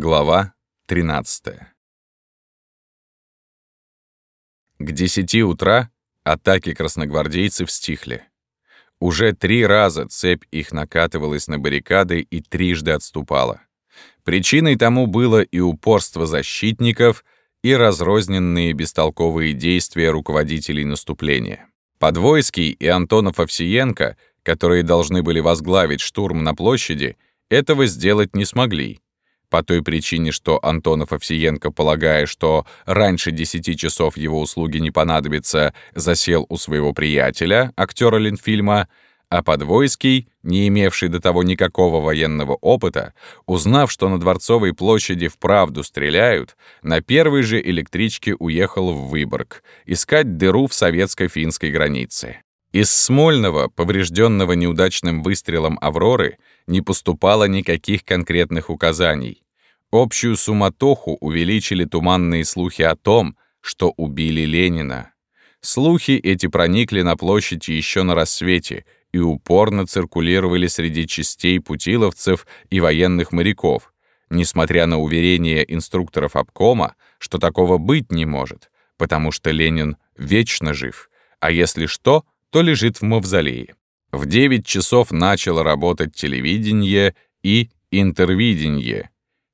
Глава 13 К десяти утра атаки красногвардейцев стихли. Уже три раза цепь их накатывалась на баррикады и трижды отступала. Причиной тому было и упорство защитников, и разрозненные бестолковые действия руководителей наступления. Подвойский и Антонов Овсиенко, которые должны были возглавить штурм на площади, этого сделать не смогли. По той причине, что Антонов Овсиенко, полагая, что раньше 10 часов его услуги не понадобятся, засел у своего приятеля, актера Ленфильма, а Подвойский, не имевший до того никакого военного опыта, узнав, что на Дворцовой площади вправду стреляют, на первой же электричке уехал в Выборг искать дыру в советско-финской границе. Из Смольного, поврежденного неудачным выстрелом «Авроры», не поступало никаких конкретных указаний. Общую суматоху увеличили туманные слухи о том, что убили Ленина. Слухи эти проникли на площадь еще на рассвете и упорно циркулировали среди частей путиловцев и военных моряков, несмотря на уверения инструкторов обкома, что такого быть не может, потому что Ленин вечно жив, а если что, то лежит в мавзолее. В 9 часов начало работать телевидение и интервидение.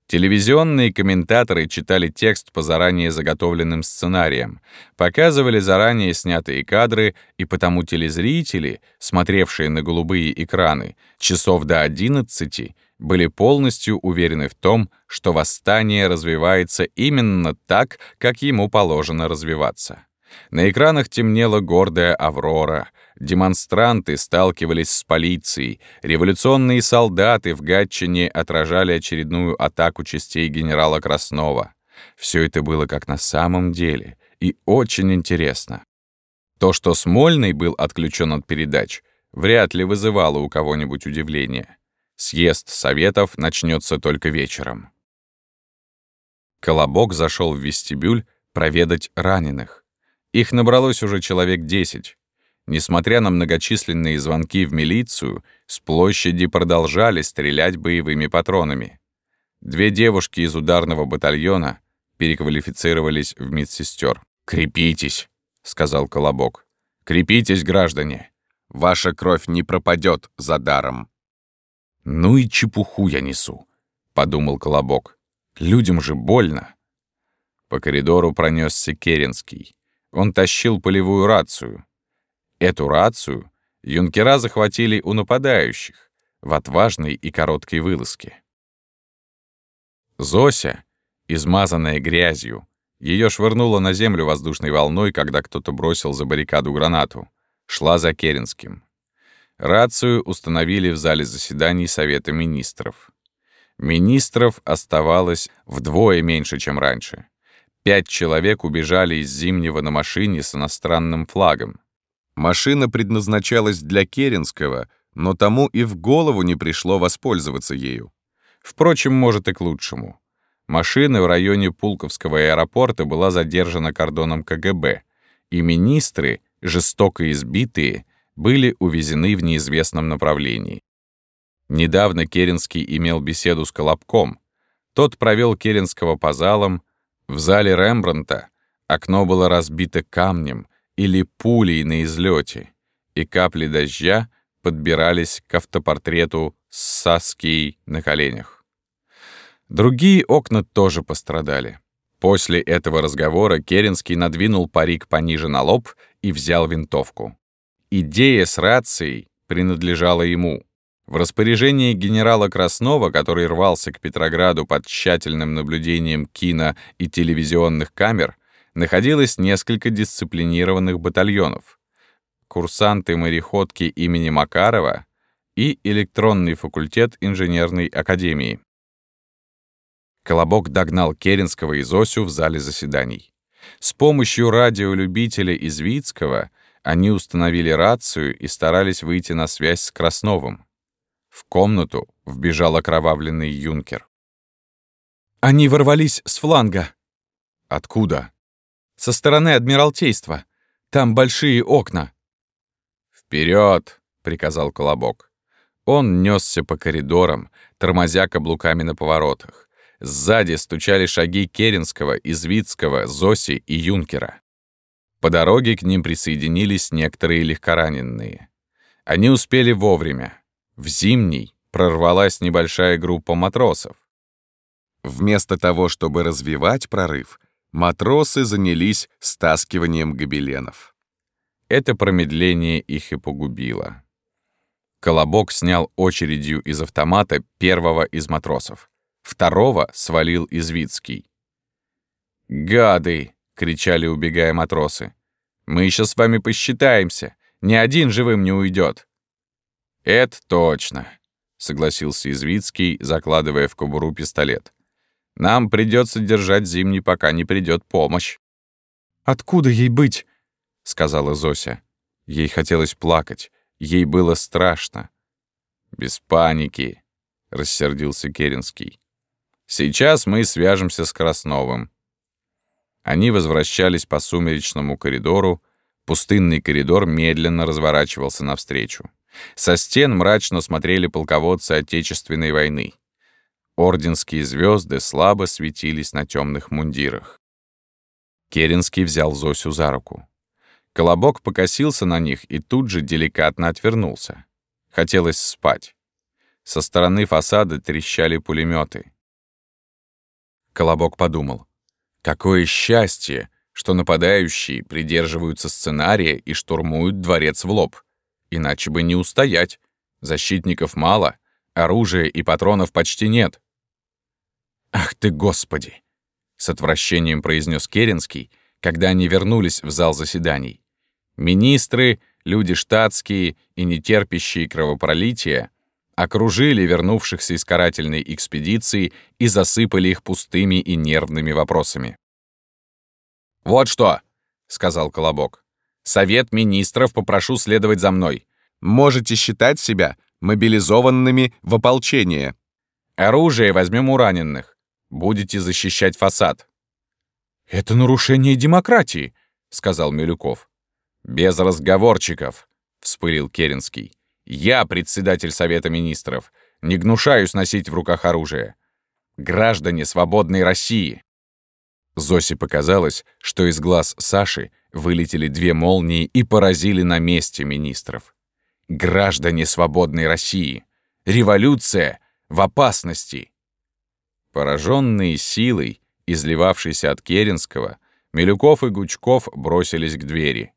Телевизионные комментаторы читали текст по заранее заготовленным сценариям, показывали заранее снятые кадры, и потому телезрители, смотревшие на голубые экраны часов до 11, были полностью уверены в том, что восстание развивается именно так, как ему положено развиваться. На экранах темнела гордая «Аврора», демонстранты сталкивались с полицией, революционные солдаты в Гатчине отражали очередную атаку частей генерала Краснова. Все это было как на самом деле и очень интересно. То, что Смольный был отключен от передач, вряд ли вызывало у кого-нибудь удивление. Съезд Советов начнется только вечером. Колобок зашел в вестибюль проведать раненых. Их набралось уже человек десять. Несмотря на многочисленные звонки в милицию, с площади продолжали стрелять боевыми патронами. Две девушки из ударного батальона переквалифицировались в медсестер. «Крепитесь», — сказал Колобок. «Крепитесь, граждане. Ваша кровь не пропадет за даром». «Ну и чепуху я несу», — подумал Колобок. «Людям же больно». По коридору пронесся Керенский. Он тащил полевую рацию. Эту рацию юнкера захватили у нападающих в отважной и короткой вылазке. Зося, измазанная грязью, ее швырнуло на землю воздушной волной, когда кто-то бросил за баррикаду гранату, шла за Керенским. Рацию установили в зале заседаний Совета министров. Министров оставалось вдвое меньше, чем раньше. Пять человек убежали из Зимнего на машине с иностранным флагом. Машина предназначалась для Керенского, но тому и в голову не пришло воспользоваться ею. Впрочем, может и к лучшему. Машина в районе Пулковского аэропорта была задержана кордоном КГБ, и министры, жестоко избитые, были увезены в неизвестном направлении. Недавно Керенский имел беседу с Колобком. Тот провел Керенского по залам, в зале Рембранта окно было разбито камнем или пулей на излете, и капли дождя подбирались к автопортрету с Саскией на коленях. Другие окна тоже пострадали. После этого разговора Керенский надвинул парик пониже на лоб и взял винтовку. Идея с рацией принадлежала ему. В распоряжении генерала Краснова, который рвался к Петрограду под тщательным наблюдением кино и телевизионных камер, находилось несколько дисциплинированных батальонов. Курсанты-мореходки имени Макарова и электронный факультет инженерной академии. Колобок догнал Керенского и Зосю в зале заседаний. С помощью радиолюбителя из Вицкого они установили рацию и старались выйти на связь с Красновым. В комнату вбежал окровавленный юнкер. «Они ворвались с фланга». «Откуда?» «Со стороны Адмиралтейства. Там большие окна». «Вперед!» — приказал Колобок. Он несся по коридорам, тормозя каблуками на поворотах. Сзади стучали шаги Керенского, Извицкого, Зоси и Юнкера. По дороге к ним присоединились некоторые легкораненые. Они успели вовремя. В зимний прорвалась небольшая группа матросов. Вместо того, чтобы развивать прорыв, матросы занялись стаскиванием гобеленов. Это промедление их и погубило. Колобок снял очередью из автомата первого из матросов. Второго свалил Извицкий. «Гады!» — кричали, убегая матросы. «Мы еще с вами посчитаемся. Ни один живым не уйдет. «Это точно», — согласился Извицкий, закладывая в кобуру пистолет. «Нам придется держать зимний, пока не придет помощь». «Откуда ей быть?» — сказала Зося. Ей хотелось плакать. Ей было страшно. «Без паники», — рассердился Керенский. «Сейчас мы свяжемся с Красновым». Они возвращались по сумеречному коридору. Пустынный коридор медленно разворачивался навстречу. Со стен мрачно смотрели полководцы Отечественной войны. Орденские звезды слабо светились на темных мундирах. Керенский взял Зосю за руку. Колобок покосился на них и тут же деликатно отвернулся. Хотелось спать. Со стороны фасада трещали пулеметы. Колобок подумал. Какое счастье, что нападающие придерживаются сценария и штурмуют дворец в лоб. Иначе бы не устоять. Защитников мало, оружия и патронов почти нет. «Ах ты, Господи!» — с отвращением произнес Керенский, когда они вернулись в зал заседаний. Министры, люди штатские и нетерпящие кровопролития окружили вернувшихся из карательной экспедиции и засыпали их пустыми и нервными вопросами. «Вот что!» — сказал Колобок. «Совет министров попрошу следовать за мной. Можете считать себя мобилизованными в ополчение. Оружие возьмем у раненых. Будете защищать фасад». «Это нарушение демократии», — сказал Милюков. «Без разговорчиков», — вспылил Керенский. «Я председатель Совета Министров. Не гнушаюсь носить в руках оружие. Граждане свободной России». Зосе показалось, что из глаз Саши вылетели две молнии и поразили на месте министров. «Граждане свободной России! Революция в опасности!» Пораженные силой, изливавшейся от Керенского, Милюков и Гучков бросились к двери.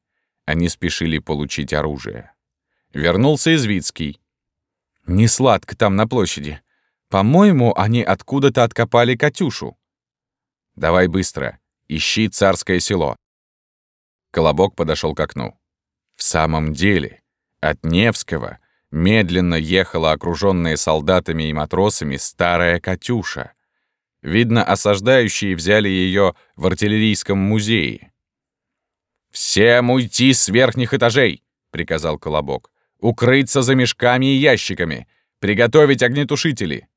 Они спешили получить оружие. Вернулся Извицкий. «Не сладко там на площади. По-моему, они откуда-то откопали Катюшу». «Давай быстро. Ищи царское село». Колобок подошел к окну. В самом деле, от Невского медленно ехала окруженная солдатами и матросами старая «Катюша». Видно, осаждающие взяли ее в артиллерийском музее. «Всем уйти с верхних этажей!» — приказал Колобок. «Укрыться за мешками и ящиками! Приготовить огнетушители!»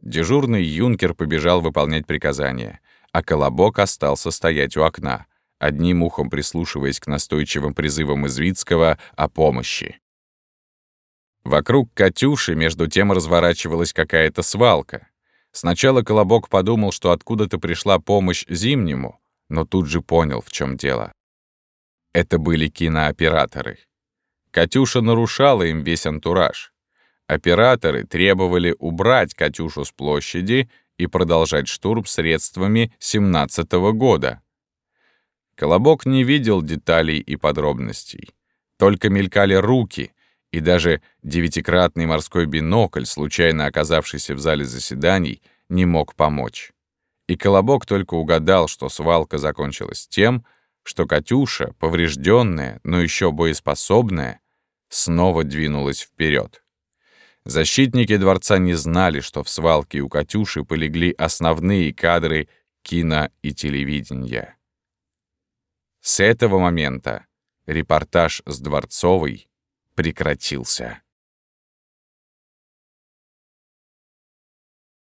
Дежурный юнкер побежал выполнять приказания, а Колобок остался стоять у окна, одним ухом прислушиваясь к настойчивым призывам Извицкого о помощи. Вокруг Катюши между тем разворачивалась какая-то свалка. Сначала Колобок подумал, что откуда-то пришла помощь Зимнему, но тут же понял, в чем дело. Это были кинооператоры. Катюша нарушала им весь антураж. Операторы требовали убрать Катюшу с площади и продолжать штурм средствами 17 -го года. Колобок не видел деталей и подробностей. Только мелькали руки, и даже девятикратный морской бинокль, случайно оказавшийся в зале заседаний, не мог помочь. И Колобок только угадал, что свалка закончилась тем, что Катюша, поврежденная, но еще боеспособная, снова двинулась вперед. Защитники дворца не знали, что в свалке у Катюши полегли основные кадры кино и телевидения. С этого момента репортаж с Дворцовой прекратился.